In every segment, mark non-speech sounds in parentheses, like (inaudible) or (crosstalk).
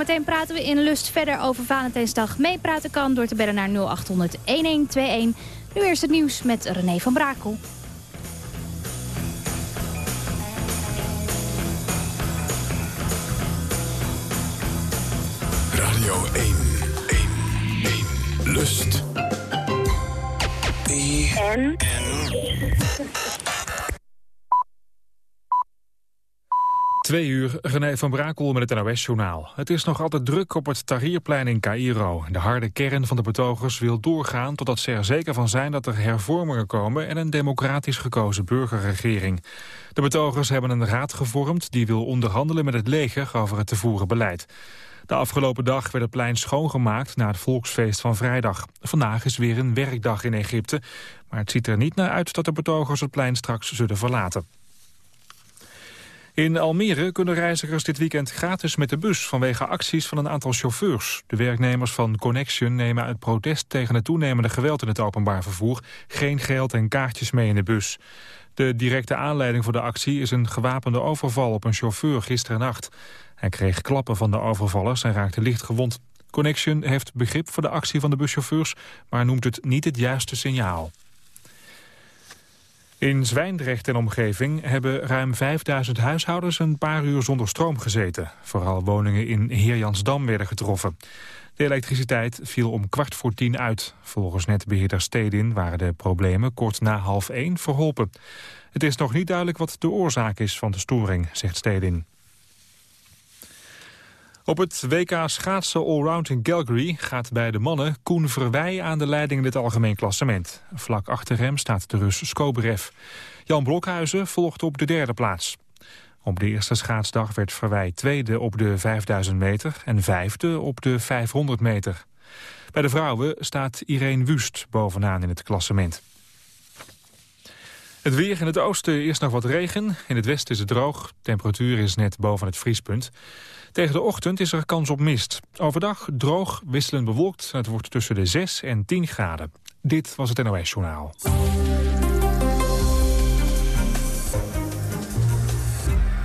Meteen praten we in Lust verder over Valentijnsdag. Meepraten kan door te bellen naar 0800 1121. Nu eerst het nieuws met René van Brakel. Radio 1, 1, 1. Lust. En? Twee uur, René van Brakel met het NOS-journaal. Het is nog altijd druk op het Tahrirplein in Cairo. De harde kern van de betogers wil doorgaan totdat ze er zeker van zijn dat er hervormingen komen en een democratisch gekozen burgerregering. De betogers hebben een raad gevormd die wil onderhandelen met het leger over het te voeren beleid. De afgelopen dag werd het plein schoongemaakt na het volksfeest van vrijdag. Vandaag is weer een werkdag in Egypte, maar het ziet er niet naar uit dat de betogers het plein straks zullen verlaten. In Almere kunnen reizigers dit weekend gratis met de bus vanwege acties van een aantal chauffeurs. De werknemers van Connection nemen uit protest tegen het toenemende geweld in het openbaar vervoer geen geld en kaartjes mee in de bus. De directe aanleiding voor de actie is een gewapende overval op een chauffeur gisteren nacht. Hij kreeg klappen van de overvallers en raakte licht gewond. Connection heeft begrip voor de actie van de buschauffeurs, maar noemt het niet het juiste signaal. In Zwijndrecht en omgeving hebben ruim 5000 huishoudens een paar uur zonder stroom gezeten. Vooral woningen in Heerjansdam werden getroffen. De elektriciteit viel om kwart voor tien uit. Volgens netbeheerder Stedin waren de problemen kort na half één verholpen. Het is nog niet duidelijk wat de oorzaak is van de storing, zegt Stedin. Op het WK schaatsen allround in Calgary gaat bij de mannen Koen Verwij aan de leiding in het algemeen klassement. Vlak achter hem staat de Rus Skoberev. Jan Blokhuizen volgt op de derde plaats. Op de eerste schaatsdag werd Verwij tweede op de 5000 meter en vijfde op de 500 meter. Bij de vrouwen staat Irene Wust bovenaan in het klassement. Het weer in het oosten is nog wat regen. In het westen is het droog. Temperatuur is net boven het vriespunt. Tegen de ochtend is er kans op mist. Overdag droog, wisselend bewolkt. Het wordt tussen de 6 en 10 graden. Dit was het NOS Journaal.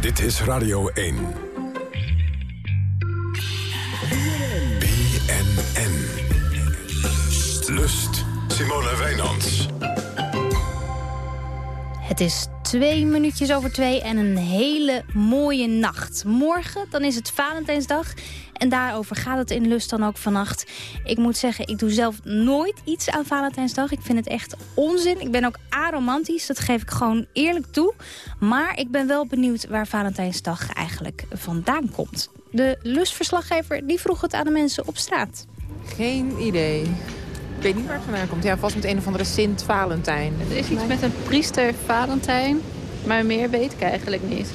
Dit is Radio 1. BNN. Lust. Simone Wijnands. Het is twee minuutjes over twee en een hele mooie nacht. Morgen, dan is het Valentijnsdag. En daarover gaat het in Lust dan ook vannacht. Ik moet zeggen, ik doe zelf nooit iets aan Valentijnsdag. Ik vind het echt onzin. Ik ben ook aromantisch, dat geef ik gewoon eerlijk toe. Maar ik ben wel benieuwd waar Valentijnsdag eigenlijk vandaan komt. De Lustverslaggever die vroeg het aan de mensen op straat. Geen idee. Ik weet niet waar het vandaan komt. Ja, vast met een of andere Sint Valentijn. Er is iets met een priester Valentijn, maar meer weet ik eigenlijk niet.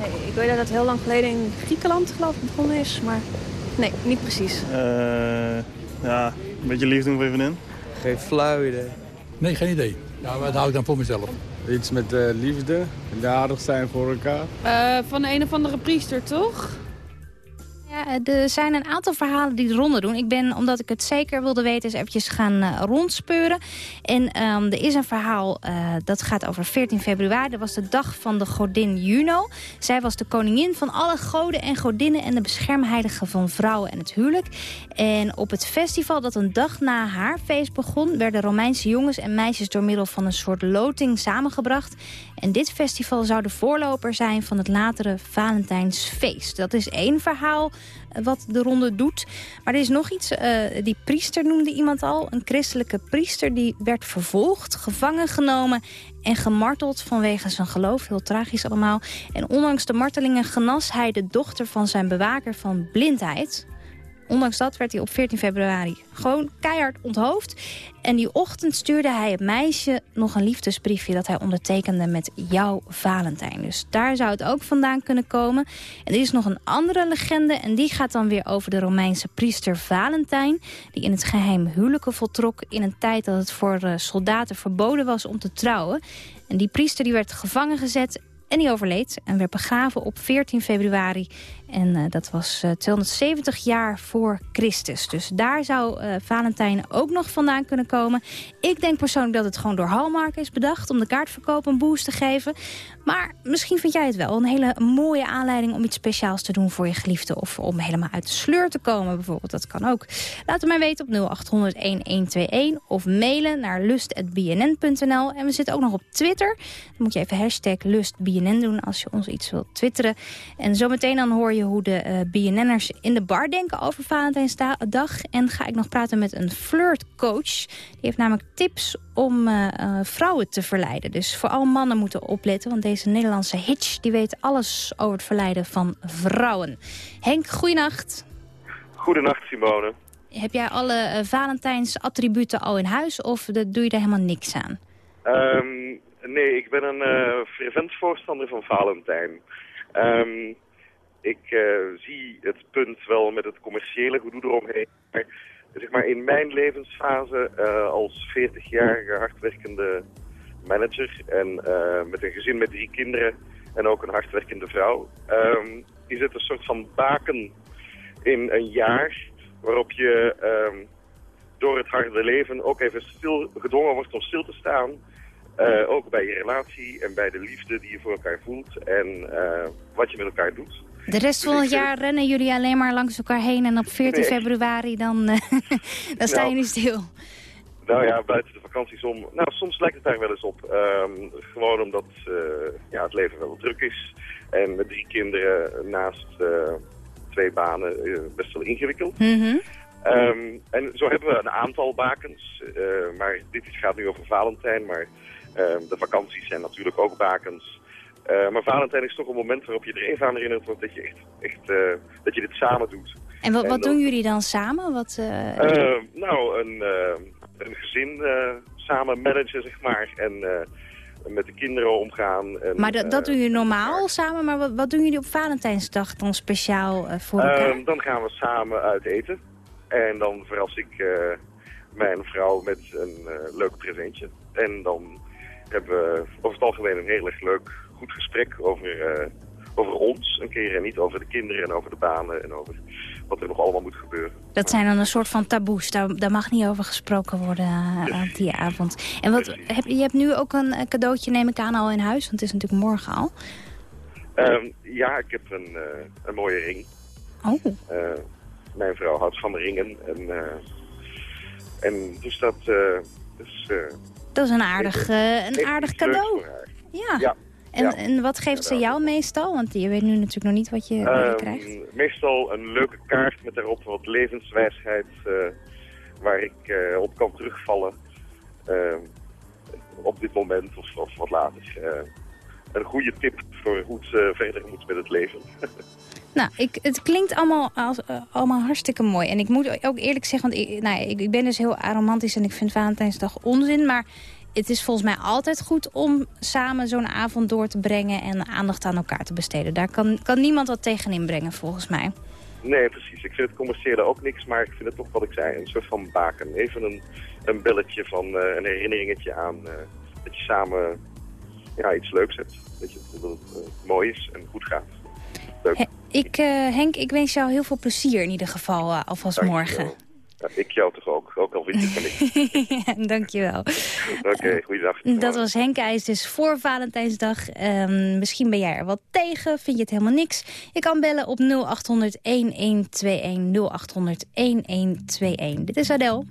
Nee, ik weet dat het heel lang geleden in Griekenland geloof ik begonnen is, maar nee, niet precies. Uh, ja, een beetje lief doen voor je vriendin. Geen flauw idee. Nee, geen idee. Ja, maar dat hou ik dan voor mezelf. Iets met uh, liefde en aardig zijn voor elkaar. Uh, van een of andere priester, toch? Ja, er zijn een aantal verhalen die de ronde doen. Ik ben, omdat ik het zeker wilde weten, eens eventjes gaan uh, rondspeuren. En um, er is een verhaal uh, dat gaat over 14 februari. Dat was de dag van de godin Juno. Zij was de koningin van alle goden en godinnen... en de beschermheilige van vrouwen en het huwelijk. En op het festival dat een dag na haar feest begon... werden Romeinse jongens en meisjes door middel van een soort loting samengebracht. En dit festival zou de voorloper zijn van het latere Valentijnsfeest. Dat is één verhaal wat de ronde doet. Maar er is nog iets, uh, die priester noemde iemand al. Een christelijke priester die werd vervolgd, gevangen genomen en gemarteld vanwege zijn geloof. Heel tragisch allemaal. En ondanks de martelingen genas hij de dochter van zijn bewaker van blindheid. Ondanks dat werd hij op 14 februari gewoon keihard onthoofd. En die ochtend stuurde hij het meisje nog een liefdesbriefje... dat hij ondertekende met jouw Valentijn. Dus daar zou het ook vandaan kunnen komen. En er is nog een andere legende... en die gaat dan weer over de Romeinse priester Valentijn... die in het geheim huwelijken voltrok... in een tijd dat het voor eh, soldaten verboden was om te trouwen. En die priester die werd gevangen gezet en die overleed en werd begraven op 14 februari En eh, dat was eh, 270 jaar voor Christus. Dus daar zou eh, Valentijn ook nog vandaan kunnen komen. Ik denk persoonlijk dat het gewoon door Hallmark is bedacht... om de kaartverkoop een boost te geven. Maar misschien vind jij het wel een hele mooie aanleiding... om iets speciaals te doen voor je geliefde. Of om helemaal uit de sleur te komen bijvoorbeeld. Dat kan ook. Laat het mij weten op 0800-1121 of mailen naar lust.bnn.nl. En we zitten ook nog op Twitter. Dan moet je even hashtag lustbnn doen als je ons iets wilt twitteren. En zometeen dan hoor je hoe de uh, BNN'ers in de bar denken over Valentijnsdag. En ga ik nog praten met een flirtcoach. Die heeft namelijk tips om uh, uh, vrouwen te verleiden. Dus vooral mannen moeten opletten. Want deze Nederlandse hitch die weet alles over het verleiden van vrouwen. Henk, goeienacht. Goedenacht, Simone. Heb jij alle Valentijns attributen al in huis of doe je daar helemaal niks aan? Um, nee, ik ben een fervent voorstander van Valentijn. Um, ik uh, zie het punt wel met het commerciële gedoe eromheen. Maar, zeg maar in mijn levensfase uh, als 40-jarige hardwerkende manager... en uh, met een gezin met drie kinderen en ook een hardwerkende vrouw... Um, is een soort van baken in een jaar waarop je um, door het harde leven ook even stil, gedwongen wordt om stil te staan... Ook bij je relatie en bij de liefde die je voor elkaar voelt en wat je met elkaar doet. De rest van het jaar rennen jullie alleen maar langs elkaar heen en op 14 nee. februari dan, uh, (laughs) dan sta je nou, niet stil. Nou ja, buiten de vakanties om. Nou, soms lijkt het daar wel eens op. Um, gewoon omdat ja, het leven wel druk is. En met drie kinderen naast twee banen best wel ingewikkeld. Mm -hmm. um, en zo hebben we een aantal bakens. maar dit gaat nu over Valentijn, maar... Uh, de vakanties zijn natuurlijk ook bakens. Uh, maar Valentijn is toch een moment waarop je er even aan herinnerd wordt dat je, echt, echt, uh, dat je dit samen doet. En wat, wat en doen jullie dan samen? Wat, nou, een, een gezin samen managen, zeg maar. En met de kinderen omgaan. En, maar dat, dat doen jullie normaal samen, maar wat, wat doen jullie op Valentijnsdag dan speciaal voor elkaar? Ehm, dan gaan we samen uit eten. En dan verras ik mijn vrouw met een leuk presentje. En dan hebben we over het algemeen een heel erg leuk, goed gesprek over, uh, over ons een keer. En niet over de kinderen en over de banen en over wat er nog allemaal moet gebeuren. Dat zijn dan een soort van taboes. Daar, daar mag niet over gesproken worden uh, op die avond. En wat, heb, je hebt nu ook een cadeautje, neem ik aan, al in huis. Want het is natuurlijk morgen al. Um, ja, ik heb een, uh, een mooie ring. Oh. mijn vrouw houdt van ringen. En, en dus dat... Dus, dat is een aardig, een aardig cadeau. Ja. ja. En, ja. en wat geeft ze jou meestal? Want je weet nu natuurlijk nog niet wat je, wat je um, krijgt. Meestal een leuke kaart met daarop wat levenswijsheid uh, waar ik uh, op kan terugvallen. op dit moment of, of wat later. een goede tip voor hoe het verder moet met het leven. (laughs) Nou, ik, het klinkt allemaal, als, uh, allemaal hartstikke mooi. En ik moet ook eerlijk zeggen, want ik, nou, ik, ik ben dus heel aromantisch... en ik vind Valentijnsdag onzin, maar het is volgens mij altijd goed... om samen zo'n avond door te brengen en aandacht aan elkaar te besteden. Daar kan, kan niemand wat tegen inbrengen, volgens mij. Nee, precies. Ik vind het commerciële ook niks, maar ik vind het toch wat ik zei. Een soort van baken. Even een, een belletje van uh, een herinneringetje aan uh, dat je samen ja, iets leuks hebt. Dat, je, dat het uh, mooi is en goed gaat. Leuk. He, ik, Henk, ik wens jou heel veel plezier in ieder geval alvast Dank morgen. Ik jou toch ook, ook al vind je het niet. (laughs) ja, dankjewel. Oké, okay, goeiedag. Dat was Henk IJs dus voor Valentijnsdag. Um, misschien ben jij er wat tegen, vind je het helemaal niks. Je kan bellen op 0800-1121, 0800-1121. Dit is Adele.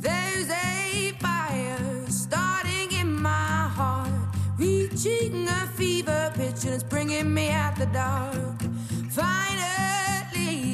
There's a fire starting in my heart Reaching a fever pitch and it's bringing me out the dark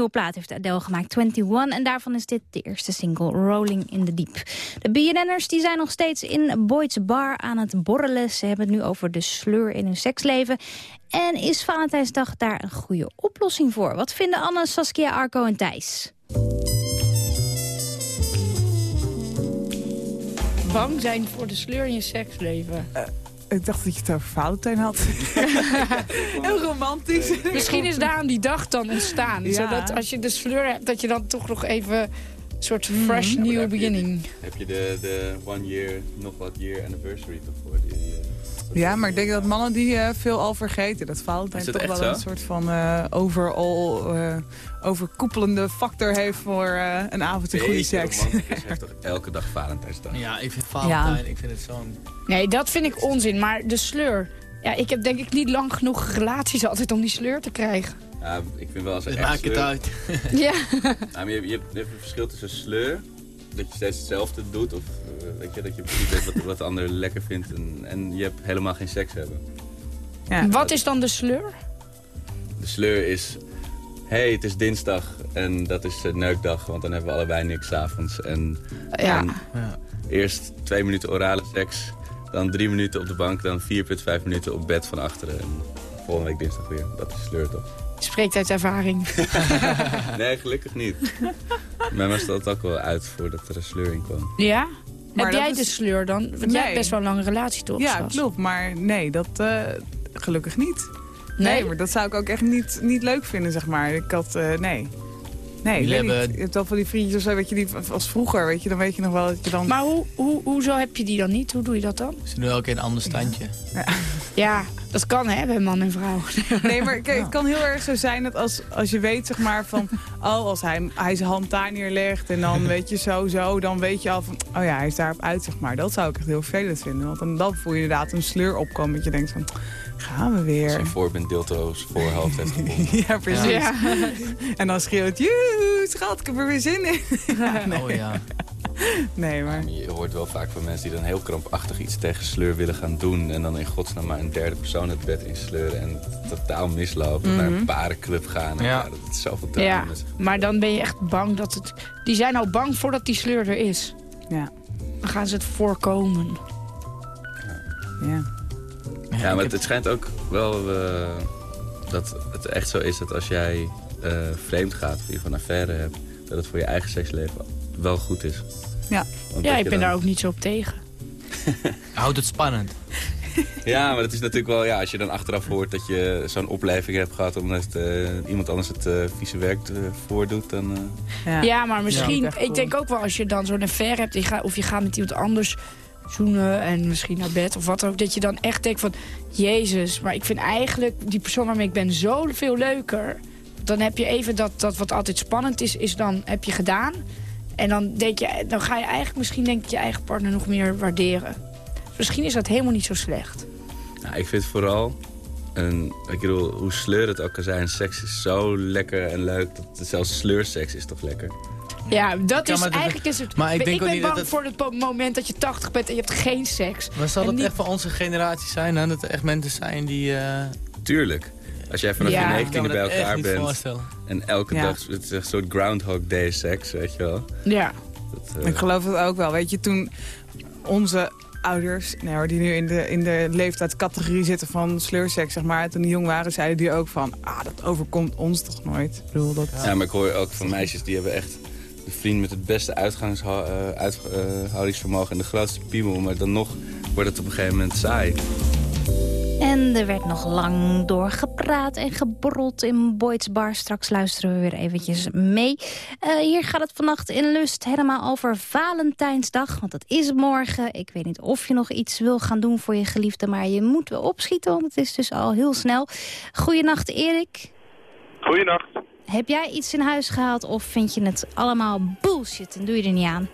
nieuwe plaat heeft Adele gemaakt, 21. En daarvan is dit de eerste single, Rolling in the Deep. De BNN'ers die zijn nog steeds in Boyd's Bar aan het borrelen. Ze hebben het nu over de sleur in hun seksleven. En is Valentijnsdag daar een goede oplossing voor? Wat vinden Anne, Saskia, Arco en Thijs? Bang zijn voor de sleur in je seksleven. Ik dacht dat je het over Valentijn had. (laughs) (laughs) Heel romantisch. Misschien is daarom die dag dan ontstaan. Ja. Zodat als je de sleur hebt, dat je dan toch nog even een soort fresh new beginning. Heb je de, de one year, nog wat year anniversary toch voor? Die, eh, Ja, maar ik denk dat mannen die eh, veel al vergeten. Dat Valentijn dat toch wel zo? een soort van eh, overall eh, overkoepelende factor heeft voor eh, een avond in goede seks. romantisch (laughs) heeft toch elke dag Valentijnsdag? Ja, ik vind Valentijn, ik vind het zo'n... Nee, dat vind ik onzin. Maar de sleur. Ja, ik heb denk ik niet lang genoeg relaties altijd om die sleur te krijgen. Ja, ik vind wel als echt maakt het sleur- uit. Ja. Nou, maar je, hebt- je, hebt, je hebt een verschil tussen sleur, dat je steeds hetzelfde doet, of eh, weet je, dat je precies weet wat, wat de ander lekker vindt, en, en je hebt helemaal geen seks hebben. Wat is dan de sleur? De sleur is, hé, hey, het is dinsdag en dat is neukdag, want dan hebben we allebei niks avonds. En, Ja. en eerst twee minuten orale seks, dan drie minuten op de bank, dan 4,5 minuten op bed van achteren. En volgende week dinsdag weer. Dat is sleur toch? Spreekt uit ervaring. (laughs) Nee, gelukkig niet. (laughs) Mij was dat ook wel uit voordat er een sleur in kwam. Ja? Maar heb jij is- de sleur dan? Want jij hebt best wel een lange relatie toch? Ja, klopt. Maar nee, dat eh, gelukkig niet. Nee? Nee? maar dat zou ik ook echt niet, niet leuk vinden, zeg maar. Ik had, eh, nee. Nee, ik niet. hebben- Je hebt wel van die vriendjes of zo, weet je, die als vroeger, weet je, dan weet je nog wel dat je dan... Maar hoe, hoe, hoezo heb je die dan niet? Hoe doe je dat dan? Ze doen elke keer een ander standje. Ja, dat kan hè, bij man en vrouw. Nee, maar kijk, het kan heel erg zo zijn dat als, als je weet, zeg maar, van... Oh, als hij, hij zijn hand daar neerlegt en dan weet je zo, zo... dan weet je al van, oh ja, hij is daarop uit, zeg maar. Dat zou ik echt heel vervelend vinden. Want dan, dan voel je inderdaad een sleur opkomen. Dat je denkt van, gaan we weer. Zijn voorbind Dilto's voorhoofd heeft. (laughs) Ja, precies. Ja. En dan schreeuwt, joe, schat, ik heb er weer zin in. (laughs) nee. Oh ja. nee, maar... Je hoort wel vaak van mensen die dan heel krampachtig iets tegen sleur willen gaan doen. En dan in godsnaam maar een derde persoon het bed insleuren. En totaal mislopen. Of naar een parenclub gaan. En Ja. ja. dat is zoveel. Ja, maar dan ben je echt bang dat het... Die zijn al bang voordat die sleur er is. Ja. Dan gaan ze het voorkomen. Ja. Ja, maar het, het schijnt ook wel eh, dat het echt zo is dat als jij eh, vreemd gaat of je van een affaire hebt, dat het voor je eigen seksleven wel goed is. Ja. Want Ja, ik ben dan- daar ook niet zo op tegen. (laughs) Houdt het spannend. Ja, maar het is natuurlijk wel, ja, als je dan achteraf hoort dat je zo'n opleving hebt gehad omdat eh, iemand anders het eh, vieze werk eh, voordoet, dan... eh, Ja. Ja, maar misschien... Ja. Ik denk ook wel als je dan zo'n affaire hebt... je gaat- of je gaat met iemand anders zoenen en misschien naar bed of wat ook... dat je dan echt denkt van... Jezus, maar ik vind eigenlijk die persoon waarmee ik ben zo veel leuker. Dan heb je even dat, dat wat altijd spannend is, is dan heb je gedaan. En dan, denk je, dan ga je eigenlijk misschien denk ik je eigen partner nog meer waarderen. Misschien is dat helemaal niet zo slecht. Nou, ik vind vooral, ik bedoel, hoe sleur het ook kan zijn, seks is zo lekker en leuk. Dat, zelfs sleurseks is toch lekker? Ja, dat is eigenlijk is het. maar ik denk ben niet bang dat het- voor het moment dat je 80 bent en je hebt geen seks. Maar zal dat niet- echt van onze generatie zijn? Hè? Dat er echt mensen zijn die... eh, Tuurlijk. Als jij vanaf Ja. je ik kan negentiende me bij dat echt elkaar bent voorstellen. en elke Ja. dag, het is een soort Groundhog Day seks, weet je wel. Ja. Dat, eh, Ik geloof het ook wel. Weet je, toen onze ouders, hoor, die nu in de, in de leeftijdscategorie zitten van sleurseks, zeg maar, toen die jong waren, zeiden die ook van, ah, dat overkomt ons toch nooit. Ik bedoel, dat... Ja, maar ik hoor ook van meisjes die hebben echt de vriend met het beste uithoudingsvermogen en de grootste piemel. Maar dan nog wordt het op een gegeven moment saai. En er werd nog lang doorgepraat en geborreld in Boyd's Bar. Straks luisteren we weer eventjes mee. Eh, hier gaat het vannacht in Lust helemaal over Valentijnsdag. Want dat is morgen. Ik weet niet of je nog iets wil gaan doen voor je geliefde. Maar je moet wel opschieten, want het is dus al heel snel. Goedenacht, Erik. Goeienacht. Heb jij iets in huis gehaald of vind je het allemaal bullshit en doe je er niet aan?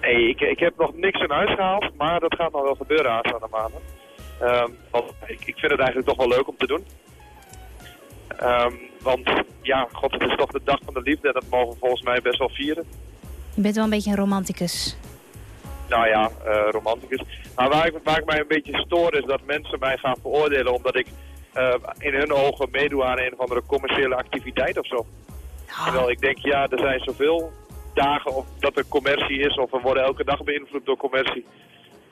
Hey, ik, ik heb nog niks in huis gehaald, maar dat gaat nog wel gebeuren aanstaande maanden. Ehm, want ik, ik vind het eigenlijk toch wel leuk om te doen. Ehm, want ja, god, het is toch de dag van de liefde en dat mogen we volgens mij best wel vieren. Je bent wel een beetje een romanticus. Nou ja, eh romanticus. Maar waar ik, waar ik mij een beetje stoor is dat mensen mij gaan veroordelen omdat ik in hun ogen meedoen aan een of andere commerciële activiteit of zo. Terwijl ik denk, ja, er zijn zoveel dagen of dat er commercie is of we worden elke dag beïnvloed door commercie.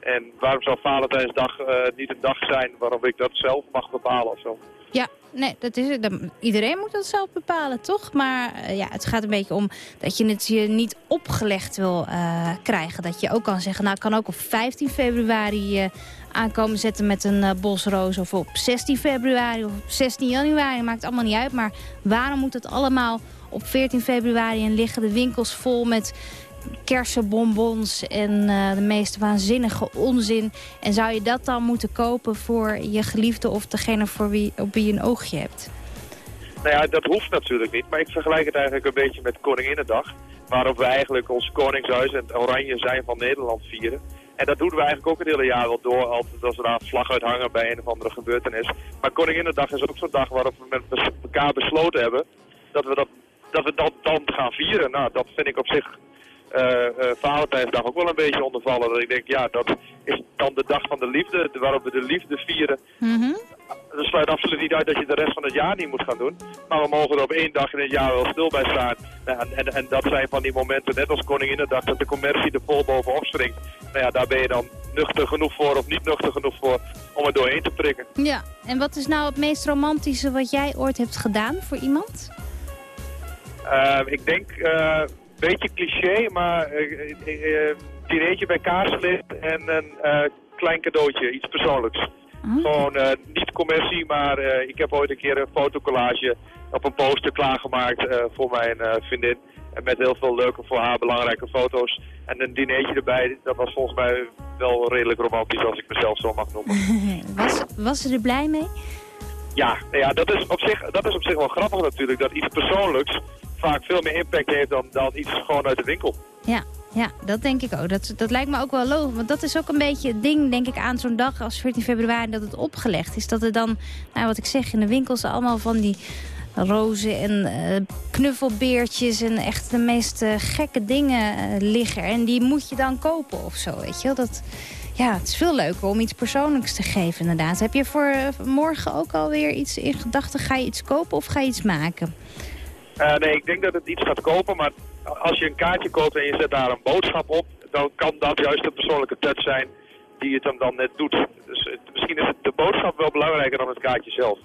En waarom zou Valentijnsdag eh, niet een dag zijn waarop ik dat zelf mag bepalen of zo? Ja, nee, dat is het. Iedereen moet dat zelf bepalen, toch? Maar eh, ja, het gaat een beetje om dat je het je niet opgelegd wil eh, krijgen. Dat je ook kan zeggen, nou, ik kan ook op 15 februari eh, aankomen zetten met een eh, bosroos. Of op 16 februari of op 16 januari. Maakt allemaal niet uit. Maar waarom moet het allemaal op 14 februari en liggen de winkels vol met kersenbonbons en eh, de meest waanzinnige onzin. En zou je dat dan moeten kopen voor je geliefde of degene voor wie, op wie je een oogje hebt? Nou ja, dat hoeft natuurlijk niet, maar ik vergelijk het eigenlijk een beetje met Koninginnedag. Waarop we eigenlijk ons Koningshuis en het oranje zijn van Nederland vieren. En dat doen we eigenlijk ook het hele jaar wel door, altijd als we daar een vlag uithangen bij een of andere gebeurtenis. Maar Koninginnedag is ook zo'n dag waarop we met elkaar besloten hebben dat we dat, dat, we dat dan gaan vieren. Nou, dat vind ik op zich eh eh, Valentijnsdag ook wel een beetje ondervallen. Dat ik denk, ja, dat is dan de dag van de liefde, waarop we de liefde vieren. Dat sluit absoluut niet uit dat je de rest van het jaar niet moet gaan doen. Maar we mogen er op één dag in het jaar wel stil bij staan. Nou, en, en, en dat zijn van die momenten, net als Koninginnedag, dat de commercie er vol bovenop springt. Nou ja, daar ben je dan nuchter genoeg voor of niet nuchter genoeg voor om er doorheen te prikken. Ja, en wat is nou het meest romantische wat jij ooit hebt gedaan voor iemand? Eh, ik denk, een beetje cliché, maar eh, eh, eh, dinertje bij kaarslicht en een klein cadeautje, iets persoonlijks. Gewoon eh, niet commercie, maar ik heb ooit een keer een fotocollage op een poster klaargemaakt voor mijn vriendin. En met heel veel leuke voor haar belangrijke foto's. En een dinertje erbij, dat was volgens mij wel redelijk romantisch als ik mezelf zo mag noemen. (laughs) Was, was ze er blij mee? Ja, nou ja dat, is op zich, dat is op zich wel grappig natuurlijk. Dat iets persoonlijks vaak veel meer impact heeft dan, dan iets gewoon uit de winkel. Ja, ja, dat denk ik ook. Dat, dat lijkt me ook wel logisch. Want dat is ook een beetje het ding, denk ik, aan zo'n dag als 14 februari... dat het opgelegd is. Dat er dan, nou, wat ik zeg, in de winkels allemaal van die rozen en eh, knuffelbeertjes... en echt de meest eh, gekke dingen eh, liggen. En die moet je dan kopen of zo, weet je wel. Dat, ja, het is veel leuker om iets persoonlijks te geven, inderdaad. Heb je voor morgen ook alweer iets in gedachten? Ga je iets kopen of ga je iets maken? Eh, nee, ik denk dat het iets gaat kopen, maar als je een kaartje koopt en je zet daar een boodschap op, dan kan dat juist een persoonlijke touch zijn die het hem dan net doet. Dus het- misschien is het de boodschap wel belangrijker dan het kaartje zelf.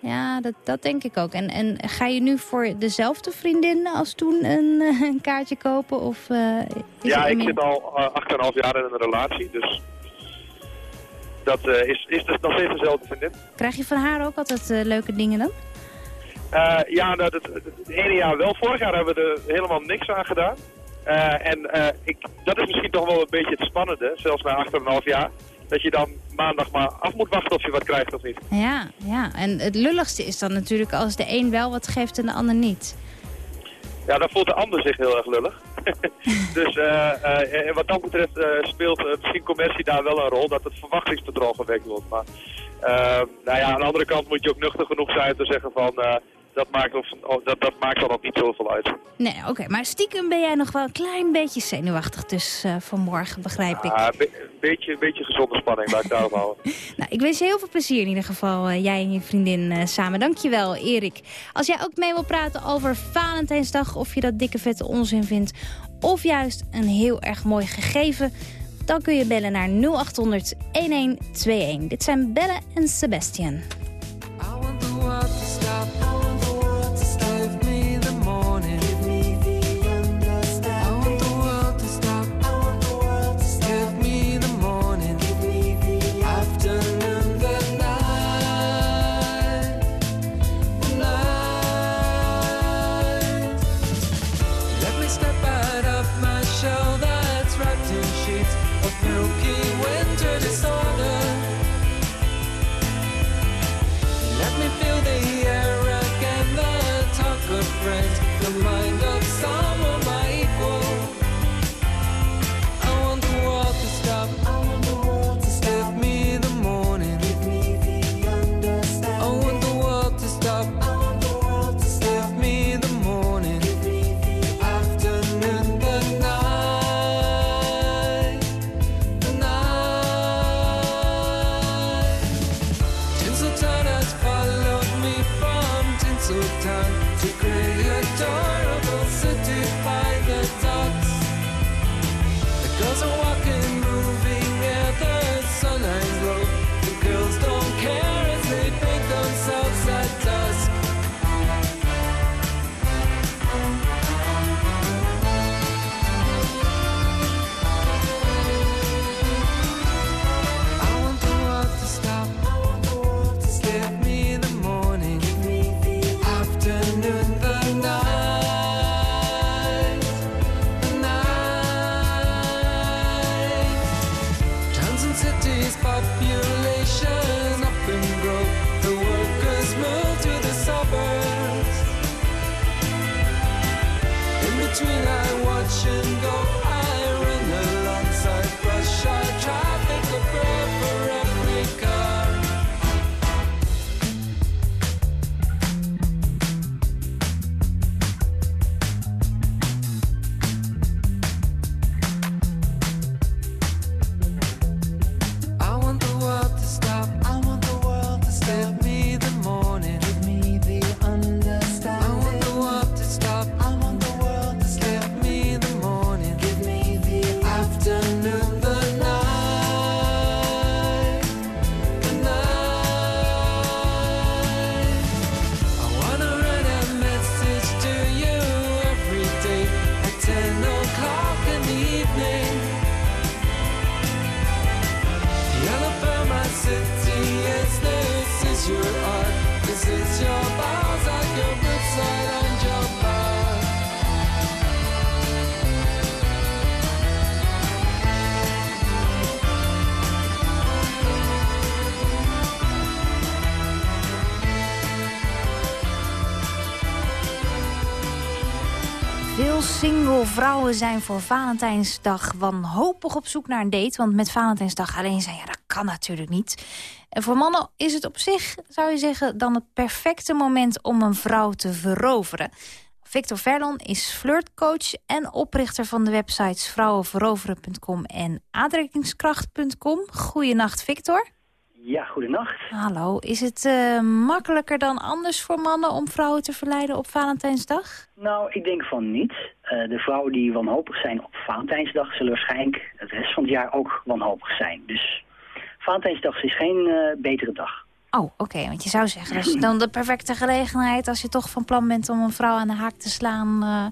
Ja, dat, dat denk ik ook. En, en ga je nu voor dezelfde vriendin als toen een, eh, een kaartje kopen? Of, is ja, ik meer- zit al eh, 8,5 jaar in een relatie, dus dat is, is dus nog steeds dezelfde vriendin. Krijg je van haar ook altijd leuke dingen dan? Eh, ja, nou, het, het, ene jaar wel. Vorig jaar hebben we er helemaal niks aan gedaan. Eh, en eh, ik, dat is misschien toch wel een beetje het spannende, zelfs na 8,5 jaar. Dat je dan maandag maar af moet wachten of je wat krijgt of niet. Ja, ja. En het lulligste is dan natuurlijk als de een wel wat geeft en de ander niet. Ja, dan voelt de ander zich heel erg lullig. (laughs) dus en wat dat betreft speelt misschien commercie daar wel een rol, dat het verwachtingspatroon gewekt wordt. Maar nou ja, aan de andere kant moet je ook nuchter genoeg zijn te zeggen van dat, maakt of, of dat, dat maakt dan ook niet zoveel uit. Nee, oké. Maar stiekem ben jij nog wel een klein beetje zenuwachtig dus eh, vanmorgen, begrijp ik. Ah, Een be- beetje, beetje gezonde spanning, laat ik daarop houden. (laughs) Nou, ik wens je heel veel plezier in ieder geval, eh, jij en je vriendin eh, samen. Dankjewel, Erik. Als jij ook mee wil praten over Valentijnsdag, of je dat dikke vette onzin vindt... of juist een heel erg mooi gegeven... dan kun je bellen naar 0800 1121. Dit zijn Belle en Sebastian. Give Single vrouwen zijn voor Valentijnsdag wanhopig op zoek naar een date. Want met Valentijnsdag alleen zijn, ja, dat kan natuurlijk niet. En voor mannen is het op zich, zou je zeggen, dan het perfecte moment om een vrouw te veroveren. Victor Verlon is flirtcoach en oprichter van de websites vrouwenveroveren.com en aantrekkingskracht.com. Goedenacht, Victor. Ja, goedenacht. Hallo, is het eh, makkelijker dan anders voor mannen om vrouwen te verleiden op Valentijnsdag? Nou, ik denk van niet. Eh, de vrouwen die wanhopig zijn op Valentijnsdag zullen waarschijnlijk het rest van het jaar ook wanhopig zijn. Dus Valentijnsdag is geen eh, betere dag. Oh, oké, want je zou zeggen, dat is dan de perfecte gelegenheid... als je toch van plan bent om een vrouw aan de haak te slaan... eh,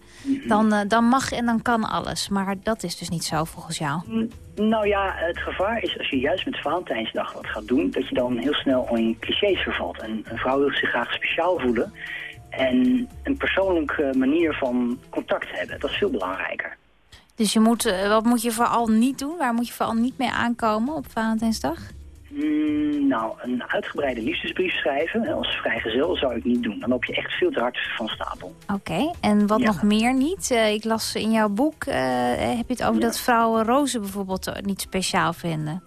dan, eh, dan mag en dan kan alles. Maar dat is dus niet zo volgens jou. N- Nou ja, het gevaar is als je juist met Valentijnsdag wat gaat doen... dat je dan heel snel in clichés vervalt. En een vrouw wil zich graag speciaal voelen... en een persoonlijke manier van contact hebben. Dat is veel belangrijker. Dus je moet, eh, wat moet je vooral niet doen? Waar moet je vooral niet mee aankomen op Valentijnsdag? Mm, nou, een uitgebreide liefdesbrief schrijven als vrijgezel zou ik niet doen. Dan loop je echt veel te hard van stapel. Oké, en wat Ja. nog meer niet? Eh, ik las in jouw boek, eh, heb je het over dat vrouwen rozen bijvoorbeeld niet speciaal vinden.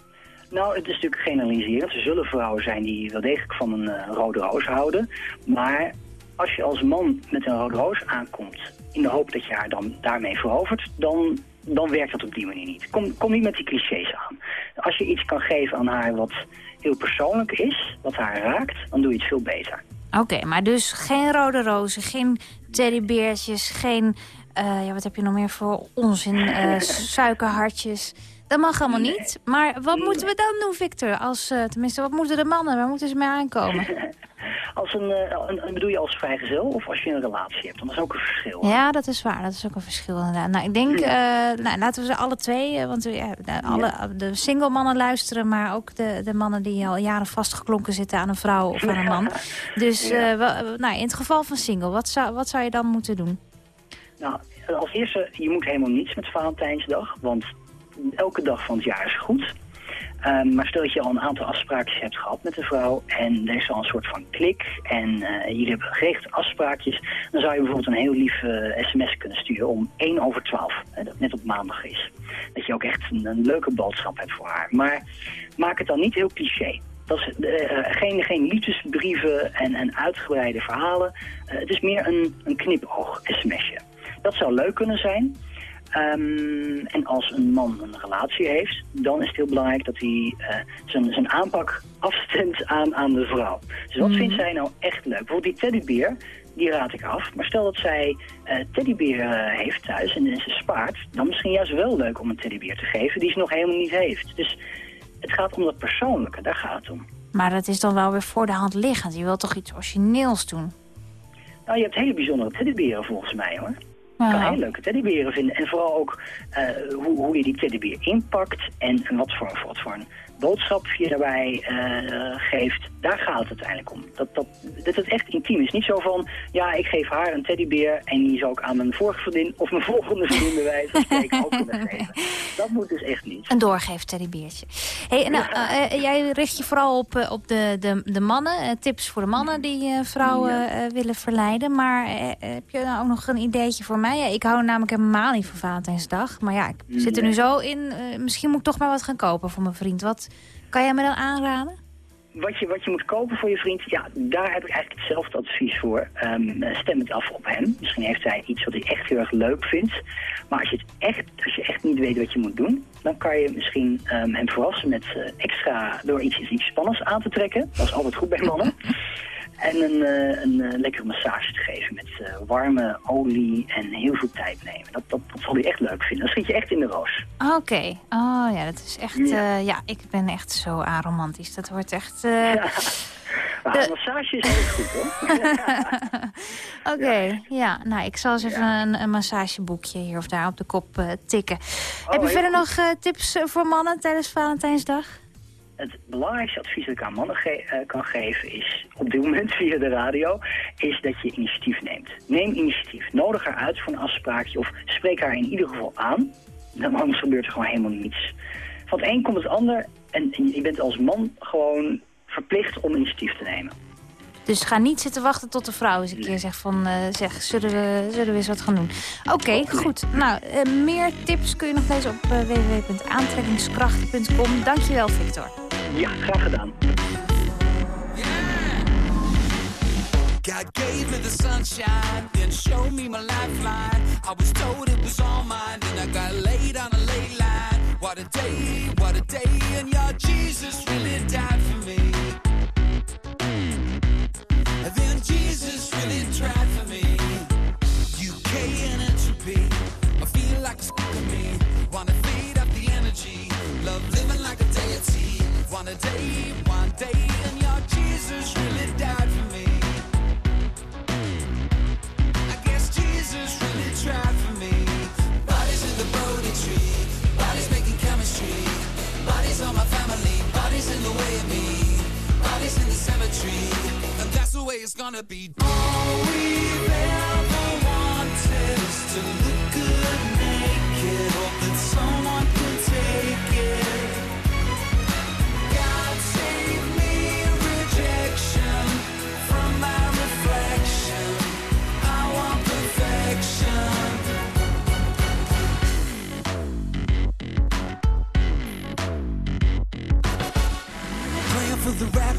Nou, het is natuurlijk generaliserend. Er zullen vrouwen zijn die wel degelijk van een eh, rode roos houden. Maar als je als man met een rode roos aankomt... in de hoop dat je haar dan daarmee verovert... dan, dan werkt dat op die manier niet. Kom, kom niet met die clichés aan. Als je iets kan geven aan haar wat heel persoonlijk is... wat haar raakt, dan doe je het veel beter. Oké, maar dus geen rode rozen, geen teddybeertjes, geen... eh, ja, wat heb je nog meer voor onzin? eh, (laughs) suikerhartjes. Dat mag allemaal niet. Maar wat moeten we dan doen, Victor? Als, eh, tenminste, wat moeten de mannen? Waar moeten ze mee aankomen? (laughs) Als een, eh, een, een- bedoel je als vrijgezel of als je een relatie hebt? Dan is ook een verschil. Ja, dat is waar. Dat is ook een verschil inderdaad. Nou, ik denk, eh, nou, laten we ze alle twee, eh, want we, ja, de, alle, de single mannen luisteren, maar ook de, de mannen die al jaren vastgeklonken zitten aan een vrouw of aan een man. (laughs) Dus nou, in het geval van single, wat zou, wat zou je dan moeten doen? Nou, als eerste, je moet helemaal niets met Valentijnsdag, want elke dag van het jaar is goed. Ehm, maar stel dat je al een aantal afspraakjes hebt gehad met een vrouw en er is al een soort van klik en eh, jullie hebben geregeld afspraakjes, dan zou je bijvoorbeeld een heel lief eh, sms kunnen sturen om 1 over 12, hè, dat net op maandag is. Dat je ook echt een, leuke boodschap hebt voor haar. Maar maak het dan niet heel cliché. Dat is, eh, geen, geen liefdesbrieven en, en uitgebreide verhalen. Eh, het is meer een, een knipoog-sms'je. Dat zou leuk kunnen zijn. Ehm, en als een man een relatie heeft, dan is het heel belangrijk dat hij eh, zijn, zijn aanpak afstemt aan, aan de vrouw. Dus wat Mhm. vindt zij nou echt leuk? Bijvoorbeeld die teddybeer, die raad ik af. Maar stel dat zij eh teddybeer eh, heeft thuis en, en ze spaart, dan misschien juist wel leuk om een teddybeer te geven die ze nog helemaal niet heeft. Dus het gaat om dat persoonlijke, daar gaat het om. Maar dat is dan wel weer voor de hand liggend. Je wilt toch iets origineels doen? Nou, je hebt hele bijzondere teddyberen volgens mij hoor. Je kan Ja. hele leuke teddyberen vinden. En vooral ook eh, hoe, hoe je die teddybeer inpakt en, en wat, voor, wat voor een boodschap je daarbij eh, geeft, daar gaat het uiteindelijk om. Dat, dat, dat het echt intiem is. Niet zo van, ja, ik geef haar een teddybeer en die zou ik aan mijn vorige vriendin of mijn (laughs) volgende vriendin bij wijze van spreken ook kunnen geven. Dat moet dus echt niet. Een doorgeef teddybeertje. Hey, nou, eh, eh, jij richt je vooral op, op de, de, de mannen. tips voor de mannen die vrouwen willen verleiden. Maar heb je nou ook nog een ideetje voor mij? Ja, ik hou namelijk helemaal niet van Valentijnsdag. Maar ja, ik zit er nu zo in. misschien moet ik toch maar wat gaan kopen voor mijn vriend. Wat kan jij me dan aanraden? Wat je, wat je moet kopen voor je vriend, ja, daar heb ik eigenlijk hetzelfde advies voor. Ehm, eh, stem het af op hem. Misschien heeft hij iets wat hij echt heel erg leuk vindt. Maar als je, het echt, als je echt niet weet wat je moet doen, dan kan je misschien ehm, hem verrassen met eh, extra door iets, iets spannends aan te trekken. Dat is altijd goed bij mannen. (laughs) En een, eh, een eh, lekkere massage te geven met eh, warme olie en heel veel tijd nemen. Dat, dat, dat zal hij echt leuk vinden. Dan schiet je echt in de roos. Oké. Oh ja, dat is echt... Ja. ja, ik ben echt zo aromantisch. Dat wordt echt... Maar (laughs) een massage is heel goed hoor. (laughs) Oké, ja. Nou, ik zal eens even een, een massageboekje hier of daar op de kop tikken. Heb je heel verder goed. nog tips voor mannen tijdens Valentijnsdag? Het belangrijkste advies dat ik aan mannen eh, kan geven is, op dit moment (laughs) via de radio, is dat je initiatief neemt. Neem initiatief. Nodig haar uit voor een afspraakje of spreek haar in ieder geval aan. Dan anders gebeurt er gewoon helemaal niets. Van het een komt het ander en je bent als man gewoon verplicht om initiatief te nemen. Dus ga niet zitten wachten tot de vrouw eens een keer zegt van... eh, zeg, zullen we, zullen we eens wat gaan doen? Oké, goed. Nou, eh, meer tips kun je nog lezen op eh, www.aantrekkingskracht.com. Dankjewel, Victor. Ja, graag gedaan. God gave me the sunshine, then showed me my lifeline. I was told it was all mine, then I got laid on a ley line. What a day, what a day, and your Jesus One day, and Jesus really died for me. I guess Jesus really tried for me. Bodies in the tree, bodies making chemistry. Bodies on my family, bodies in the way of me. Bodies in the cemetery, and that's the way it's gonna be.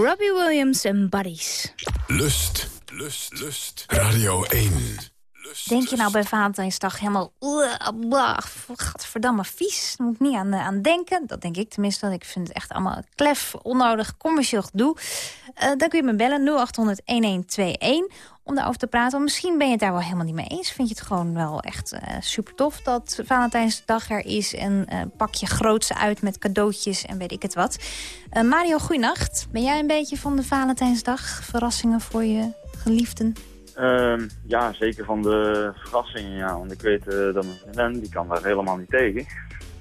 Robbie Williams en Buddies. Lust, lust, lust. Radio 1. Denk je nou bij Valentijnsdag helemaal... Gadverdamme vies, moet ik niet aan, eh, aan denken. Dat denk ik tenminste. Ik vind het echt allemaal klef, onnodig, commercieel gedoe. Eh, dan kun je me bellen, 0800-1121, om daarover te praten. Misschien ben je het daar wel helemaal niet mee eens. Vind je het gewoon wel echt eh, super tof dat Valentijnsdag er is... en pak je grootste uit met cadeautjes en weet ik het wat. Mario, goeienacht. Ben jij een beetje van de Valentijnsdag? Verrassingen voor je geliefden? Ehm, ja, zeker van de verrassingen, ja. Want ik weet dat mijn vriendin, die kan daar helemaal niet tegen.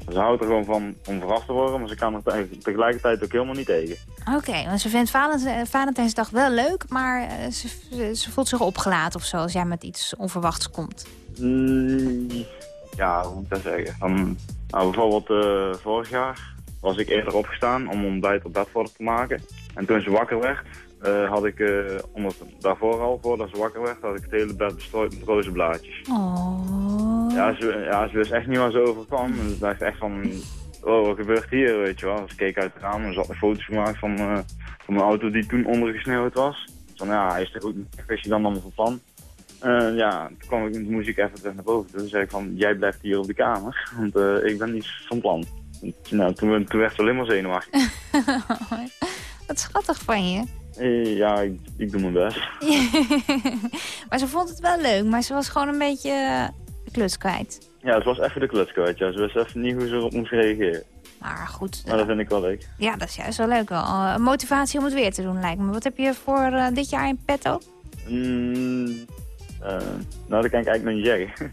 Ze houdt er gewoon van om verrast te worden, maar ze kan er te- tegelijkertijd ook helemaal niet tegen. Oké, want ze vindt Valent- Valentijnsdag wel leuk... maar eh, ze, ze voelt zich opgelaten of zo als jij met iets onverwachts komt. Mm, ja, hoe moet ik dat zeggen? Dan, nou, bijvoorbeeld eh, vorig jaar was ik eerder opgestaan om ontbijt op bed voor haar te maken. En toen ze wakker werd, eh, had ik, omdat, daarvoor al, voordat ze wakker werd, had ik het hele bed bestrooid met rozenblaadjes. Oh. Ja, ze, ja, ze wist echt niet waar ze over kwam. En ze dacht echt van, oh, wat gebeurt hier, weet je wel. Ze keek uit het raam en ze had een foto's gemaakt van, eh, van mijn auto die toen ondergesneeuwd was. Van ja, hij is er goed, is je dan allemaal van plan? Eh, ja, toen, kwam ik, moest ik even terug naar boven. Toen zei ik van, jij blijft hier op de kamer, (laughs) want eh, ik ben niet van plan. Nou, toen, toen werd ze alleen maar zenuwachtig. (laughs) Wat schattig van je. Eh, ja, ik, ik doe mijn best. (laughs) maar ze vond het wel leuk, maar ze was gewoon een beetje de kluts kwijt. Ja, het was even de kluts kwijt. Ja. Ze wist even niet hoe ze erop moest reageren. Maar goed, Maar dat vind ik wel leuk. ja, dat is juist wel leuk wel. Eh, motivatie om het weer te doen, lijkt me. Wat heb je voor eh, dit jaar in petto? Mm, eh, nou, dat kan ik eigenlijk nog niet zeggen.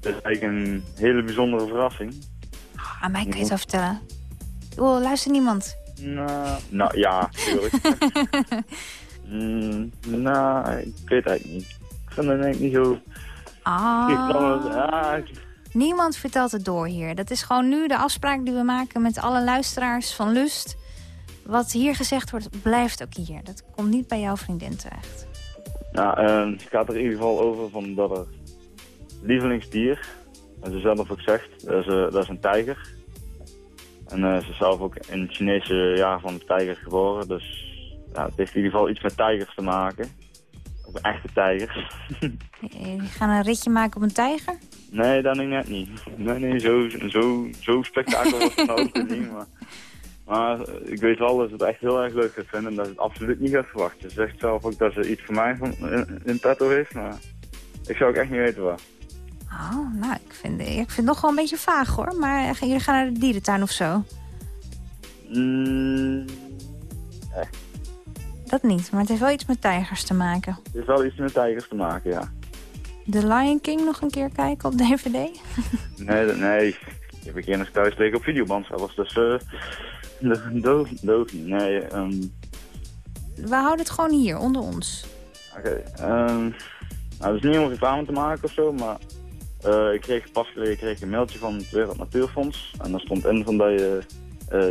Het is eigenlijk een hele bijzondere verrassing. Aan mij kun je het wel vertellen. Oh, luister niemand. Nou, nou ja, tuurlijk. (laughs) Mm, nou, ik weet het eigenlijk niet. Ik vind het eigenlijk niet zo... Ah. ja, Niemand vertelt het door hier. Dat is gewoon nu de afspraak die we maken met alle luisteraars van Lust. Wat hier gezegd wordt, blijft ook hier. Dat komt niet bij jouw vriendin terecht. nou, eh, het gaat er in ieder geval over van dat er lievelingsdier, en ze zelf ook zegt, dat is, eh, dat is een tijger. En eh, ze is zelf ook in het Chinese jaar van de tijger geboren, dus ja, het heeft in ieder geval iets met tijgers te maken. Echte tijgers. Je gaan een ritje maken op een tijger? Nee, dat denk ik net niet. Nee, nee, zo, zo, zo spektakel was het nou ook niet. Maar, maar eh, ik weet wel dat ze het echt heel erg leuk gaat vinden en dat ze het absoluut niet gaat verwachten. Ze zegt zelf ook dat ze iets voor mij van, in, in petto heeft, maar ik zou ook echt niet weten waar. Oh, nou, ik vind, ik vind het nog wel een beetje vaag hoor. Maar eh, jullie gaan naar de dierentuin of zo? Mm, Dat niet, maar het heeft wel iets met tijgers te maken. het heeft wel iets met tijgers te maken, ja. The Lion King nog een keer kijken op DVD? (laughs) Nee, nee, ik heb een keer nog thuis liggen op videoband zelfs, dus eh dat hoeft niet. Nee, ehm, We houden het gewoon hier, onder ons. Oké, ehm, nou, het is niet om reclame te maken of zo, maar eh, ik kreeg pas geleden kreeg een mailtje van het Wereld Natuurfonds. En daar stond in van dat je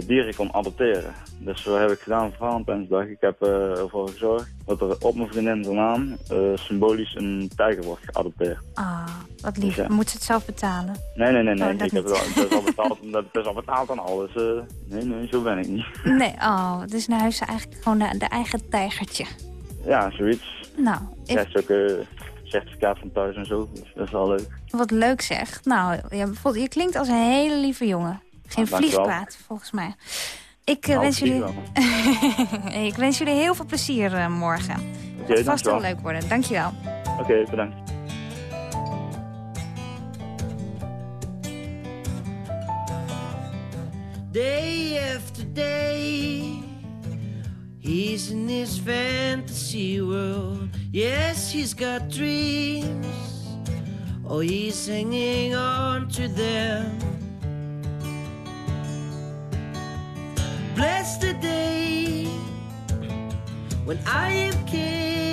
dieren kon adopteren. Dus wat heb ik gedaan voor Valentijnsdag? Ik heb eh, ervoor gezorgd dat er op mijn vriendin zijn naam eh, symbolisch een tijger wordt geadopteerd. Ah, wat lief. Ja. Moet ze het zelf betalen? Nee, nee, nee, nee. Oh, dat ik heb het is al (laughs) betaald, dat is al betaald en alles. eh, nee, nee, zo ben ik niet. (laughs) Nee, oh, dus nou heeft ze eigenlijk gewoon de, de eigen tijgertje. Ja, zoiets. Nou, ik, Krijgt ze ook certificaat van thuis en zo, dus dat is wel leuk. wat leuk zeg. Nou, ja, bijvoorbeeld, je klinkt als een hele lieve jongen. Geen dankjewel. vliegpraat, volgens mij. Ik, eh, Nou, wens jullie... (laughs) ik wens jullie heel veel plezier eh, morgen. Het Oké, gaat vast wel leuk worden. Dankjewel. Oké, bedankt. day after day. He's in his fantasy world. Yes, he's got dreams. Oh, he's hanging on to them. Bless the day when I am king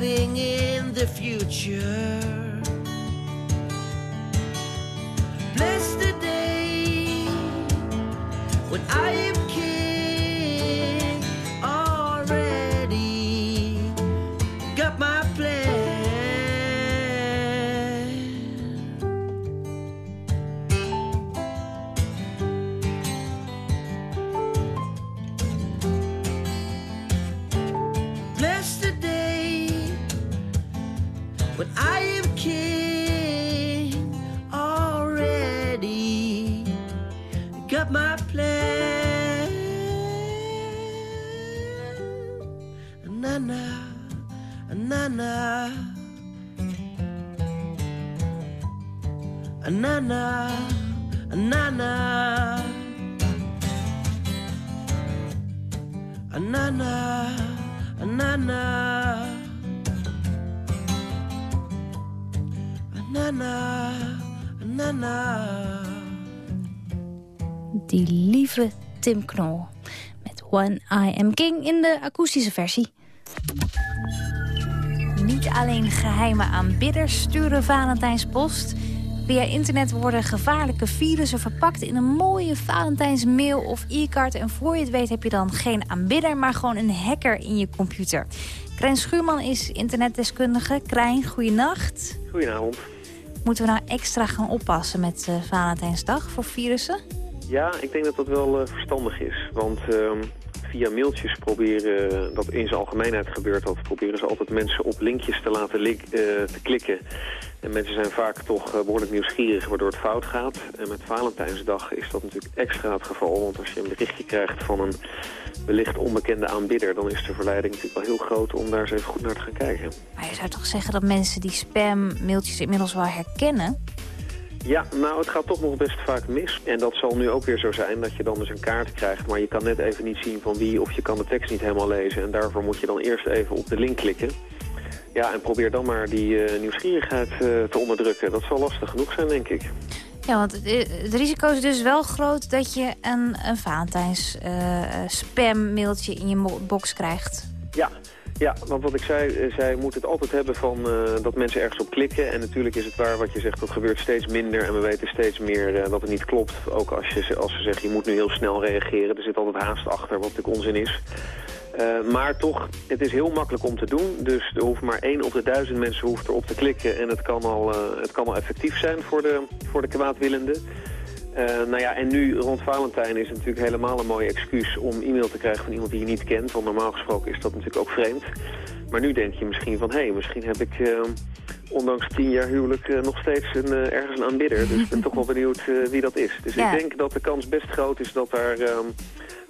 living in the future. Bless the day when I Na na, na. Die lieve Tim Knol. Met One I Am King in de akoestische versie. Niet alleen geheime aanbidders sturen Valentijnspost. Via internet worden gevaarlijke virussen verpakt in een mooie Valentijnsmail of e-card. En voor je het weet heb je dan geen aanbidder, maar gewoon een hacker in je computer. Krijn Schuurman is internetdeskundige. Krijn, goeienacht. Goedenavond. Moeten we nou extra gaan oppassen met eh, Valentijnsdag voor virussen? Ja, ik denk dat dat wel eh, verstandig is. Want ehm, via mailtjes proberen, dat in zijn algemeenheid gebeurt dat, proberen ze altijd mensen op linkjes te laten eh, te klikken. En mensen zijn vaak toch eh, behoorlijk nieuwsgierig waardoor het fout gaat. En met Valentijnsdag is dat natuurlijk extra het geval. Want als je een berichtje krijgt van een wellicht onbekende aanbidder... dan is de verleiding natuurlijk wel heel groot om daar eens even goed naar te gaan kijken. Maar je zou toch zeggen dat mensen die spam-mailtjes inmiddels wel herkennen? Ja, nou, het gaat toch nog best vaak mis. En dat zal nu ook weer zo zijn, dat je dan dus een kaart krijgt... maar je kan net even niet zien van wie of je kan de tekst niet helemaal lezen. En daarvoor moet je dan eerst even op de link klikken. Ja, en probeer dan maar die eh, nieuwsgierigheid eh, te onderdrukken. Dat zal lastig genoeg zijn, denk ik. Ja, want het, het risico is dus wel groot dat je een, een Valentijns eh, spam-mailtje in je box krijgt. Ja, ja, want wat ik zei, eh, zij moet het altijd hebben van eh, dat mensen ergens op klikken. En natuurlijk is het waar wat je zegt, dat gebeurt steeds minder. En we weten steeds meer eh, dat het niet klopt. Ook als, je, als ze zeggen, je moet nu heel snel reageren. Er zit altijd haast achter, wat natuurlijk onzin is. Eh, maar toch, het is heel makkelijk om te doen. Dus er hoeft maar één op de duizend mensen hoeft erop te klikken. En het kan al, eh, het kan al effectief zijn voor de, voor de kwaadwillenden. Eh, nou ja, en nu rond Valentijn is het natuurlijk helemaal een mooie excuus om e-mail te krijgen van iemand die je niet kent. Want normaal gesproken is dat natuurlijk ook vreemd. Maar nu denk je misschien van, hé, hey, misschien heb ik ondanks tien jaar huwelijk eh, nog steeds een, eh, ergens een aanbidder. Dus ik ben toch wel benieuwd eh, wie dat is. Dus Ja. ik denk dat de kans best groot is dat daar ehm,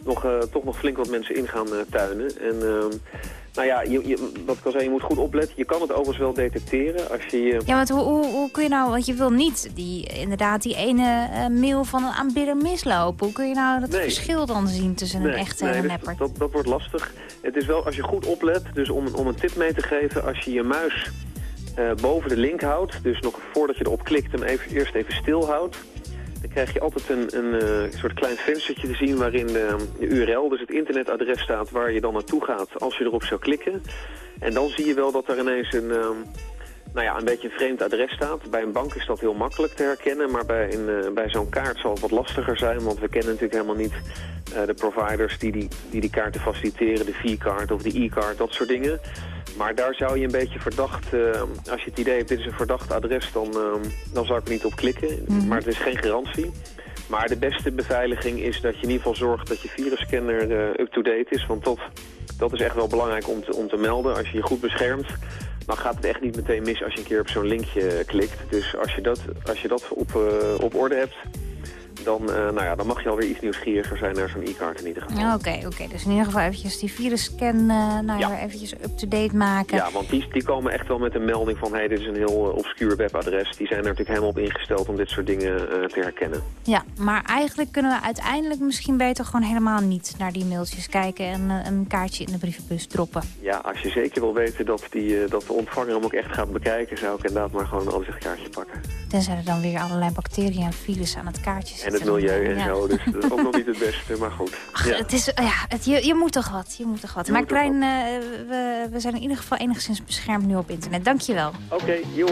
nog, toch nog flink wat mensen in gaan tuinen. En ehm, nou ja, je, je, wat ik al zei, je moet goed opletten. Je kan het overigens wel detecteren als je... Ja, want hoe, hoe, hoe kun je nou, want je wil niet die, inderdaad die ene mail van een aanbidder mislopen. Hoe kun je nou dat Nee. verschil dan zien tussen een echte en een dus nepper? dat, dat wordt lastig. Het is wel, als je goed oplet, dus om, om een tip mee te geven, als je je muis eh, boven de link houdt, dus nog voordat je erop klikt hem even, eerst even stil houdt, dan krijg je altijd een, een eh, soort klein venstertje te zien waarin de, de URL, dus het internetadres staat waar je dan naartoe gaat als je erop zou klikken. En dan zie je wel dat er ineens een, ehm, nou ja, een beetje een vreemd adres staat. Bij een bank is dat heel makkelijk te herkennen, maar bij, een, eh, bij zo'n kaart zal het wat lastiger zijn, want we kennen natuurlijk helemaal niet eh, de providers die die, die die kaarten faciliteren, de V-kaart of de E-kaart, dat soort dingen. Maar daar zou je een beetje verdacht, eh, als je het idee hebt dit is een verdacht adres, dan, eh, dan zou ik er niet op klikken. Mhm. Maar het is geen garantie. Maar de beste beveiliging is dat je in ieder geval zorgt dat je virusscanner eh, up-to-date is. Want dat, dat is echt wel belangrijk om te, om te melden. Als je je goed beschermt, dan gaat het echt niet meteen mis als je een keer op zo'n linkje klikt. Dus als je dat, als je dat op, op orde hebt, dan, eh, nou ja, dan mag je alweer iets nieuwsgieriger zijn naar zo'n e-card in ieder geval. Oké, oké. Dus in ieder geval eventjes die virusscan eh nou ja. eventjes up-to-date maken. Ja, want die, die komen echt wel met een melding van... hé, hey, dit is een heel eh, obscuur webadres. Die zijn er natuurlijk helemaal op ingesteld om dit soort dingen te herkennen. Ja, maar eigenlijk kunnen we uiteindelijk misschien beter gewoon helemaal niet naar die mailtjes kijken en een kaartje in de brievenbus droppen. Ja, als je zeker wil weten dat, die, dat de ontvanger hem ook echt gaat bekijken... zou ik inderdaad maar gewoon een overzichtkaartje pakken. Tenzij er dan weer allerlei bacteriën en virussen aan het kaartje zitten. Het milieu en Ja. zo. Dus dat is ook nog niet het beste, maar goed. Ach, Ja. het is, ja, het, je, je moet toch wat, je moet toch wat. Je maar toch Krijn, eh, we, we zijn in ieder geval enigszins beschermd nu op internet. Dank je wel. Oké, joh.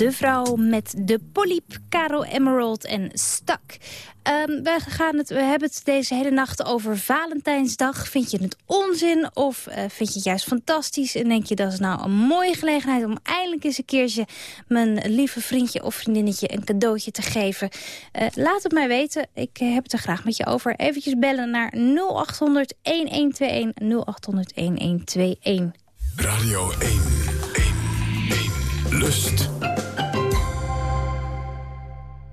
De vrouw met de polyp, Caro Emerald en Stak. Ehm, we, gaan het, we hebben het deze hele nacht over Valentijnsdag. Vind je het onzin of eh, vind je het juist fantastisch? En denk je dat is nou een mooie gelegenheid om eindelijk eens een keertje... mijn lieve vriendje of vriendinnetje een cadeautje te geven? Eh, laat het mij weten. Ik heb het er graag met je over. Eventjes bellen naar 0800-1121, 0800-1121. Radio 1. 1. 1. Lust.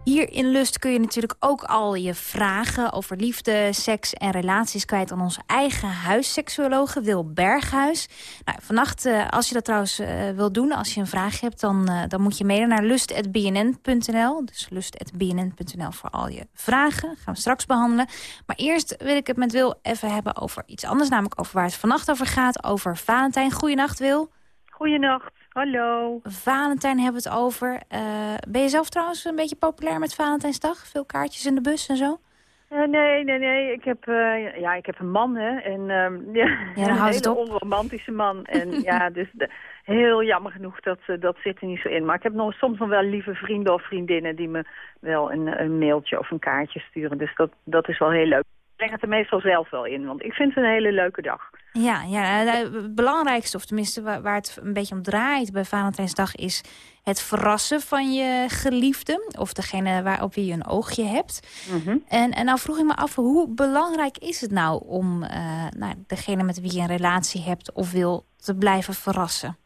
Hier in Lust kun je natuurlijk ook al je vragen over liefde, seks en relaties kwijt aan onze eigen huisseksuologe Wil Berghuis. Nou, vannacht, eh, als je dat trouwens eh, wil doen, als je een vraag hebt, dan, eh, dan moet je mailen naar lust.bnn.nl. Dus lust.bnn.nl voor al je vragen. gaan we straks behandelen. Maar eerst wil ik het met Wil even hebben over iets anders, namelijk over waar het vannacht over gaat, over Valentijn. Goedenacht, Wil. Goedenacht, hallo. Valentijn hebben we het over. Eh, ben je zelf trouwens een beetje populair met Valentijnsdag? Veel kaartjes in de bus en zo? Eh, nee, nee, nee. Ik heb, eh, ja, ik heb een man, hè. En, ehm, (laughs) ja, een hele onromantische man. (laughs) En ja, dus de- heel jammer genoeg, dat, dat zit er niet zo in. Maar ik heb nog, soms nog wel lieve vrienden of vriendinnen... die me wel een, een mailtje of een kaartje sturen. Dus dat, dat is wel heel leuk. Ik breng het er meestal zelf wel in, want ik vind het een hele leuke dag. Ja, ja eh, het belangrijkste, of tenminste waar, het een beetje om draait bij Valentijnsdag... is het verrassen van je geliefde. Of degene waar, op wie je een oogje hebt. Mhm. En, en nou vroeg ik me af, hoe belangrijk is het nou... om eh, nou, degene met wie je een relatie hebt of wil te blijven verrassen?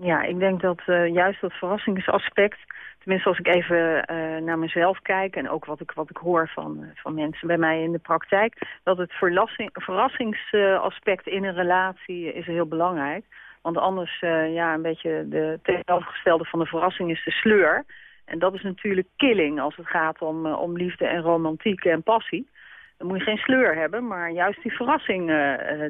Ja, ik denk dat eh, juist dat verrassingsaspect... tenminste als ik even eh, naar mezelf kijk... en ook wat ik, wat ik hoor van, eh, van mensen bij mij in de praktijk... dat het verrassing, verrassingsaspect in een relatie is heel belangrijk. Want anders, ja, een beetje de tegenovergestelde van de verrassing is de sleur. En dat is natuurlijk killing als het gaat om, om liefde en romantiek en passie. Dan moet je geen sleur hebben, maar juist die verrassing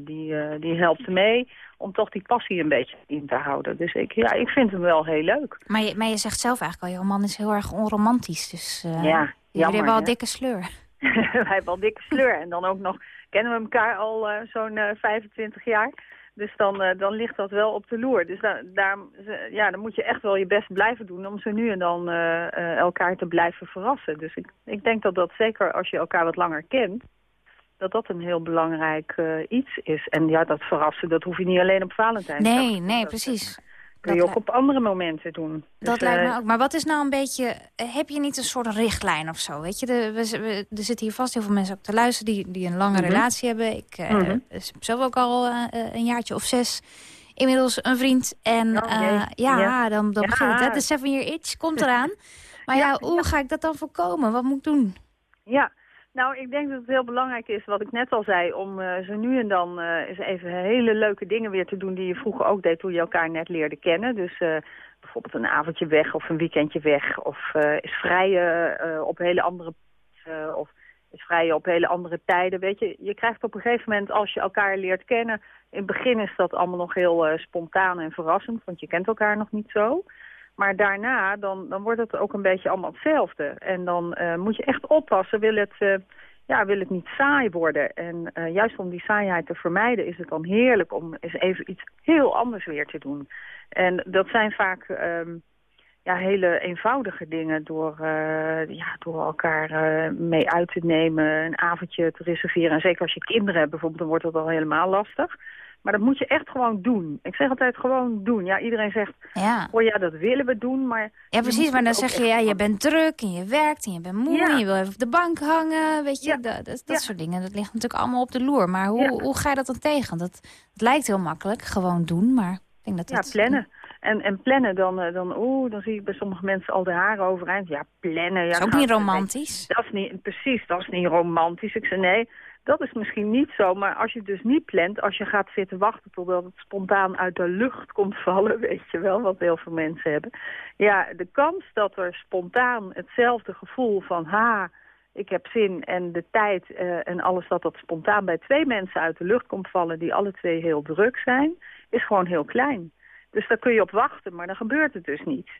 die, die helpt mee om toch die passie een beetje in te houden. Dus ik, ja, ik vind hem wel heel leuk. Maar je, maar je zegt zelf eigenlijk al, jouw man is heel erg onromantisch. Dus eh Ja, jullie jammer, hebben wel dikke sleur. (laughs) (laughs) Wij hebben al dikke sleur. En dan ook nog kennen we elkaar al eh, zo'n eh, 25 jaar. Dus dan, eh, dan ligt dat wel op de loer. Dus daar, daar, ze- ja, dan moet je echt wel je best blijven doen... om zo nu en dan eh, eh, elkaar te blijven verrassen. Dus ik, ik denk dat dat zeker als je elkaar wat langer kent... dat dat een heel belangrijk eh, iets is. En ja, dat verrassen, dat hoef je niet alleen op Valentijnsdag. Nee, nee, precies. kun je ook op andere momenten doen. Dat Dus, lijkt me eh, ook. Maar wat is nou een beetje... eh, Heb je niet een soort richtlijn of zo? Weet je, de, we, we- er zitten hier vast heel veel mensen ook te luisteren... die, die een lange Mhm. relatie hebben. Ik eh, Mhm. heb zelf ook al eh, eh, een jaartje of zes... Inmiddels een vriend. En Oh, eh, Ja. dan, dan Ja. begint het. De seven year itch komt eraan. (laughs) Maar ja, hoe ga ik dat dan voorkomen? Wat moet ik doen? Ja, nou, ik denk dat het heel belangrijk is, wat ik net al zei, om eh, zo nu en dan eh, eens even hele leuke dingen weer te doen die je vroeger ook deed toen je elkaar net leerde kennen. Dus eh, bijvoorbeeld een avondje weg of een weekendje weg of is vrijen op hele andere of is vrijen op hele andere tijden. Weet je, je krijgt op een gegeven moment als je elkaar leert kennen, in het begin is dat allemaal nog heel spontaan en verrassend, want je kent elkaar nog niet zo. Maar daarna, dan, dan wordt het ook een beetje allemaal hetzelfde. En dan eh, moet je echt oppassen, wil het, eh, ja, wil het niet saai worden. En eh, juist om die saaiheid te vermijden is het dan heerlijk om eens even iets heel anders weer te doen. En dat zijn vaak ehm, ja, hele eenvoudige dingen door, ja, door elkaar mee uit te nemen, een avondje te reserveren. En zeker als je kinderen hebt bijvoorbeeld, dan wordt dat al helemaal lastig. Maar dat moet je echt gewoon doen. Ik zeg altijd gewoon doen. Ja, iedereen zegt, Ja. oh ja, dat willen we doen, maar... Ja, precies. Maar dan zeg je, ja, je bent druk en je werkt en je bent moe Ja. en je wil even op de bank hangen. Weet je, Ja. dat, dat, dat Ja. soort dingen. Dat ligt natuurlijk allemaal op de loer. Maar hoe, Ja. hoe ga je dat dan tegen? Dat, het lijkt heel makkelijk, gewoon doen, maar ik denk dat Ja, het... plannen. En, en plannen, dan, eh, dan, oeh, dan zie ik bij sommige mensen al de haren overeind. Ja, plannen. Ja, is ook niet romantisch. Dat is niet, precies, dat is niet romantisch. Ik zei, nee, dat is misschien niet zo. Maar als je dus niet plant, als je gaat zitten wachten totdat het spontaan uit de lucht komt vallen, (laughs) weet je wel, wat heel veel mensen hebben. Ja, de kans dat er spontaan hetzelfde gevoel van, ha, ik heb zin en de tijd eh, en alles dat dat spontaan bij twee mensen uit de lucht komt vallen die alle twee heel druk zijn, is gewoon heel klein. Dus daar kun je op wachten, maar dan gebeurt het dus niet.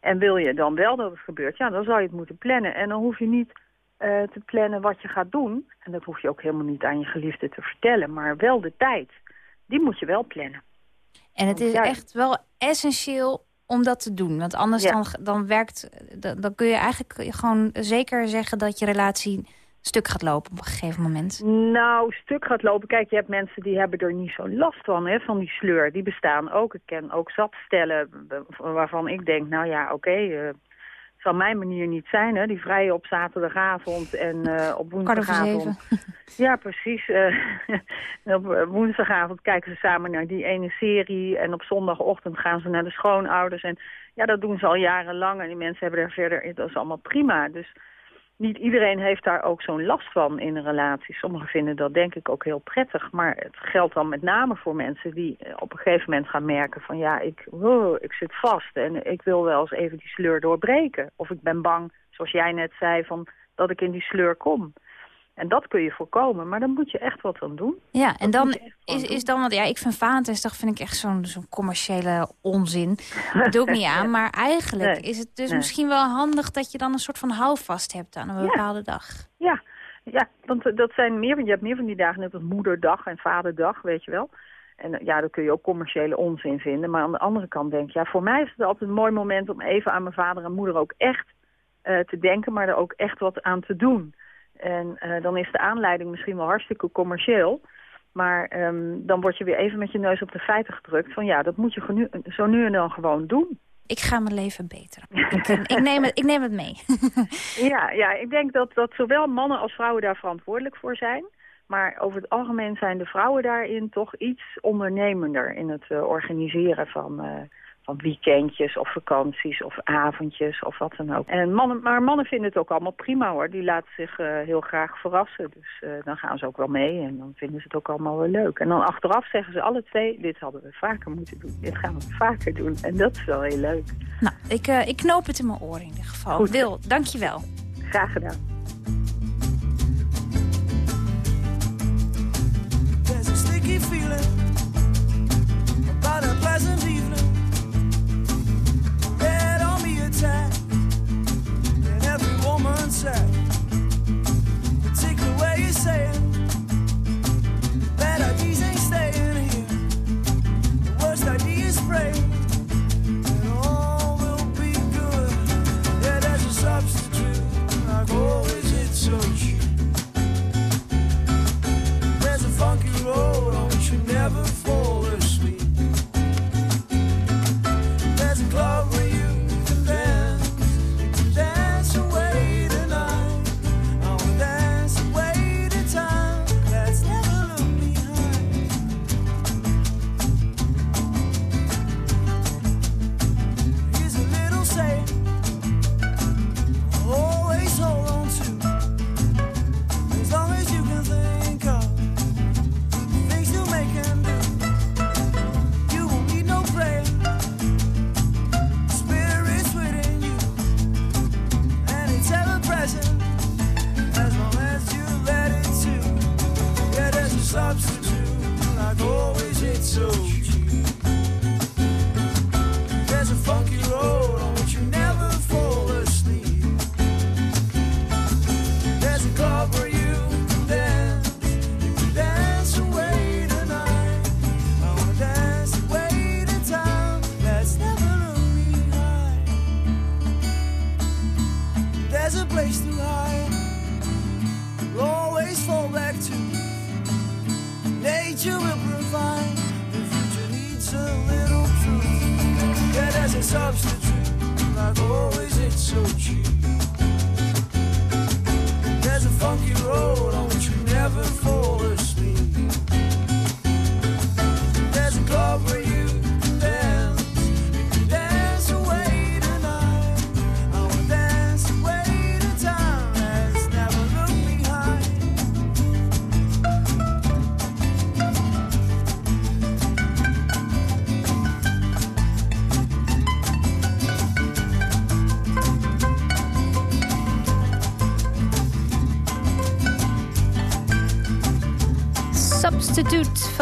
En wil je dan wel dat het gebeurt, ja, dan zou je het moeten plannen. En dan hoef je niet eh, te plannen wat je gaat doen. En dat hoef je ook helemaal niet aan je geliefde te vertellen. Maar wel de tijd. Die moet je wel plannen. En het is echt wel essentieel om dat te doen. Want anders Ja. dan, dan werkt... Dan, dan kun je eigenlijk gewoon zeker zeggen dat je relatie stuk gaat lopen op een gegeven moment. Nou, stuk gaat lopen. Kijk, je hebt mensen die hebben er niet zo last van, hè, van die sleur. Die bestaan ook. Ik ken ook zat stellen waarvan ik denk, nou ja, oké, eh, zal mijn manier niet zijn, hè. Die vrije op zaterdagavond en eh, op woensdagavond. (laughs) Ja, precies. eh, (laughs) op eh, woensdagavond kijken ze samen naar die ene serie. En op zondagochtend gaan ze naar de schoonouders. En ja, dat doen ze al jarenlang. En die mensen hebben er verder... Dat is allemaal prima. Dus niet iedereen heeft daar ook zo'n last van in een relatie. Sommigen vinden dat denk ik ook heel prettig. Maar het geldt dan met name voor mensen die eh, op een gegeven moment gaan merken van... ja, ik, wow, ik zit vast en ik wil wel eens even die sleur doorbreken. Of ik ben bang, zoals jij net zei, van dat ik in die sleur kom. En dat kun je voorkomen, maar dan moet je echt wat aan doen. Ja, en dan je is, is dan, want ja, ik vind Valentijnsdag vind ik echt zo'n zo'n commerciële onzin. Dat doe ik niet aan, (laughs) maar eigenlijk Nee, is het dus nee. misschien wel handig dat je dan een soort van houvast hebt aan een Ja. bepaalde dag. Ja, Ja, want eh, dat zijn meer, je hebt meer van die dagen, net als moederdag en vaderdag, weet je wel. En eh, ja, daar kun je ook commerciële onzin vinden. Maar aan de andere kant denk ik, ja, voor mij is het altijd een mooi moment om even aan mijn vader en moeder ook echt eh, te denken, maar er ook echt wat aan te doen. En eh, dan is de aanleiding misschien wel hartstikke commercieel. Maar ehm, dan word je weer even met je neus op de feiten gedrukt. Van ja, dat moet je zo nu en dan gewoon doen. Ik ga mijn leven beteren. ik, ik, neem het, ik neem het mee. (laughs) Ja, ja ik denk dat, dat zowel mannen als vrouwen daar verantwoordelijk voor zijn. Maar over het algemeen zijn de vrouwen daarin toch iets ondernemender... in het eh, organiseren van, eh, van weekendjes of vakanties of avondjes of wat dan ook. En mannen, maar mannen vinden het ook allemaal prima hoor. Die laten zich eh, heel graag verrassen. Dus eh, dan gaan ze ook wel mee en dan vinden ze het ook allemaal wel leuk. En dan achteraf zeggen ze alle twee... dit hadden we vaker moeten doen. Dit gaan we vaker doen. En dat is wel heel leuk. Nou, ik, eh, ik knoop het in mijn oren in ieder geval. Goed. Wil, dankjewel. Graag gedaan. There's a sticky feeling about a pleasant evening. On me attack, and every woman said,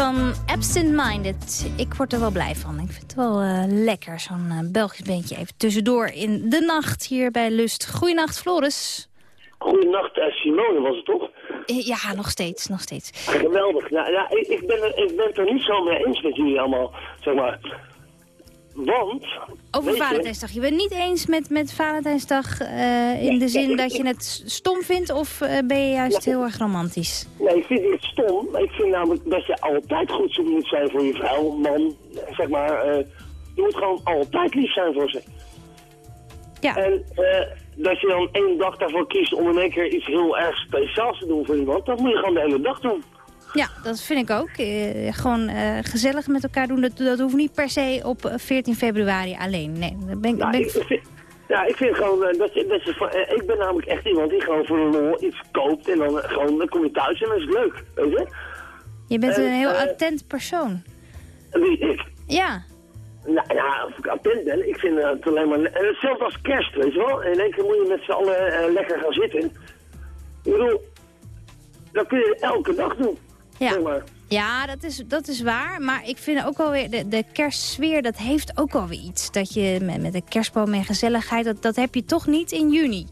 van Absent Minded. Ik word er wel blij van. Ik vind het wel eh, lekker, zo'n eh, Belgisch beentje even tussendoor in de nacht hier bij Lust. Goeienacht, Floris. Goedenacht, eh, Simone was het toch? Ja, nog steeds, nog steeds. Geweldig. Ja, ja ik, ik, ben er, ik ben het er niet zo mee eens met jullie allemaal, zeg maar. Want... Over Valentijnsdag. Je bent niet eens met, met Valentijnsdag eh, in de zin dat je het stom vindt... of eh, ben je juist heel erg romantisch? Nee, ik vind het stom. Ik vind namelijk dat je altijd goed zo moet zijn voor je vrouw, man, zeg maar. eh, je moet gewoon altijd lief zijn voor ze. Ja. En dat je dan één dag daarvoor kiest om in één keer iets heel erg speciaals te doen voor iemand, dat moet je gewoon de hele dag doen. Ja, dat vind ik ook. Eh, gewoon eh, gezellig met elkaar doen. Dat, dat hoeft niet per se op eh, 14 februari alleen. Nee, daar ben, ik- Ja, ben ik, ik... ik vind, ja, ik vind gewoon eh, dat dat eh, ik ben namelijk echt iemand die gewoon voor een lol iets koopt en dan, eh, gewoon, dan kom je thuis en dan is het leuk, weet je? Je bent En, een heel eh, attent persoon. Wie, ik? Ja. Nou ja, of ik attent ben, ik vind het alleen maar... En hetzelfde als kerst, weet je wel? In één keer moet je met z'n allen eh, lekker gaan zitten. Ik bedoel, dat kun je elke dag doen. Ja. Ja, dat is, dat is waar. Maar ik vind ook wel weer, de, de kerstsfeer, dat heeft ook wel weer iets. Dat je met, met de kerstboom en gezelligheid, dat, dat heb je toch niet in juni.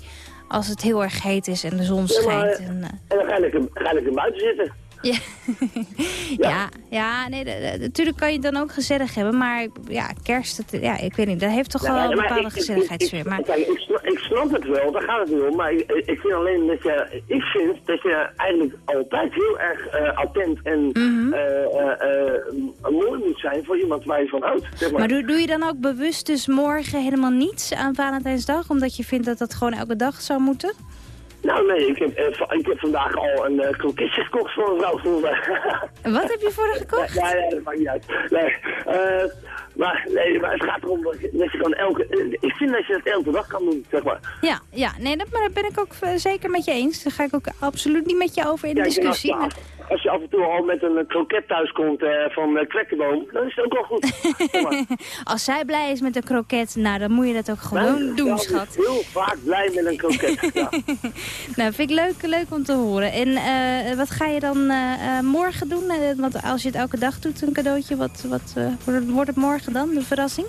Als het heel erg heet is en de zon Ja, maar, schijnt. En, eh, En dan ga lekker, ga je lekker buiten zitten. Ja. (laughs) ja, ja, nee, natuurlijk kan je het dan ook gezellig hebben. Maar ja, kerst, het, ja, ik weet niet, dat heeft toch wel een bepaalde ik- ik- gezelligheidssfeer. ik- Maar Kijk, ik, snap, ik snap het wel, daar gaat het niet om. Maar ik, ik vind alleen dat je... Ik vind dat je eigenlijk altijd heel erg eh, attent en Mhm. eh, eh, mooi moet zijn voor iemand waar je van houdt. Zeg maar. Maar doe, doe je dan ook bewust dus morgen helemaal niets aan Valentijnsdag? Omdat je vindt dat dat gewoon elke dag zou moeten? Nou nee, ik heb, eh, ik heb vandaag al een uh, kroketje gekocht voor een vrouw. (laughs) Wat heb je voor haar gekocht? Ja, ja, dat maakt niet uit. Nee, eh, maar, nee, maar het gaat erom dat je, dat je gewoon elke... ik vind dat je het elke dag kan doen, zeg maar. Ja, ja nee, dat, maar daar ben ik ook zeker met je eens. Daar ga ik ook absoluut niet met je over in als, discussie. Als je af en toe al met een eh, kroket thuis komt eh, van uh, Kwekkenboom, dan is het ook wel goed. (laughs) Als zij blij is met een kroket, nou, dan moet je dat ook gewoon doen, schat. heel vaak blij met een kroket. (laughs) ja. Nou, vind ik leuk, leuk om te horen. En eh, wat ga je dan eh, eh, morgen doen? Eh, want als je het elke dag doet, een cadeautje, wat, wat eh, wordt het- morgen dan, de verrassing?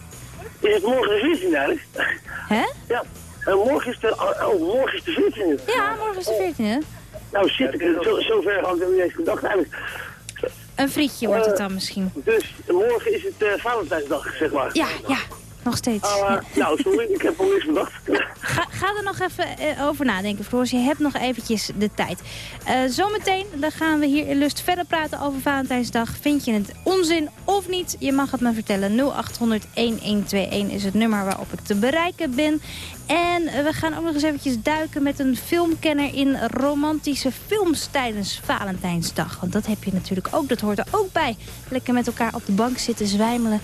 Is het morgen de 14 eigenlijk? Hè? Ja. En morgen is de, oh, morgen is de 14 Ja, morgen is de 14 Nou shit, ik, zo, zover had ik nog niet eens gedacht eigenlijk. Een frietje wordt het dan misschien. Dus morgen is het eh, Valentijnsdag, zeg maar. Ja, ja, nog steeds. Ah, Ja. Nou, sorry, ik heb al niks bedacht. (laughs) Ga, ga er nog even eh, over nadenken, Floris. Je hebt nog eventjes de tijd. Eh, zometeen dan gaan we hier in Lust verder praten over Valentijnsdag. Vind je het onzin of niet? Je mag het me vertellen. 0800-1121 is het nummer waarop ik te bereiken ben. En eh, we gaan ook nog eens eventjes duiken met een filmkenner in romantische films tijdens Valentijnsdag. Want dat heb je natuurlijk ook, dat hoort er ook bij. Lekker met elkaar op de bank zitten zwijmelen. En